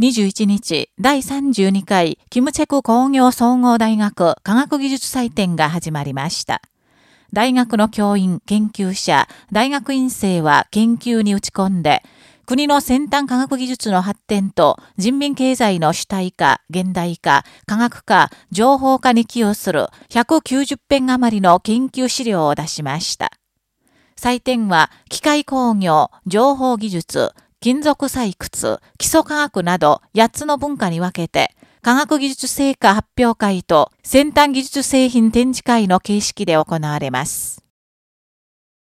21日、第32回キムチェク工業総合大学科学技術祭典が始まりました。大学の教員、研究者、大学院生は研究に打ち込んで、国の先端科学技術の発展と人民経済の主体化、現代化、科学化、情報化に寄与する190編余りの研究資料を出しました。採点は機械工業、情報技術、金属採掘、基礎科学など8つの文化に分けて、科学技術成果発表会と先端技術製品展示会の形式で行われます。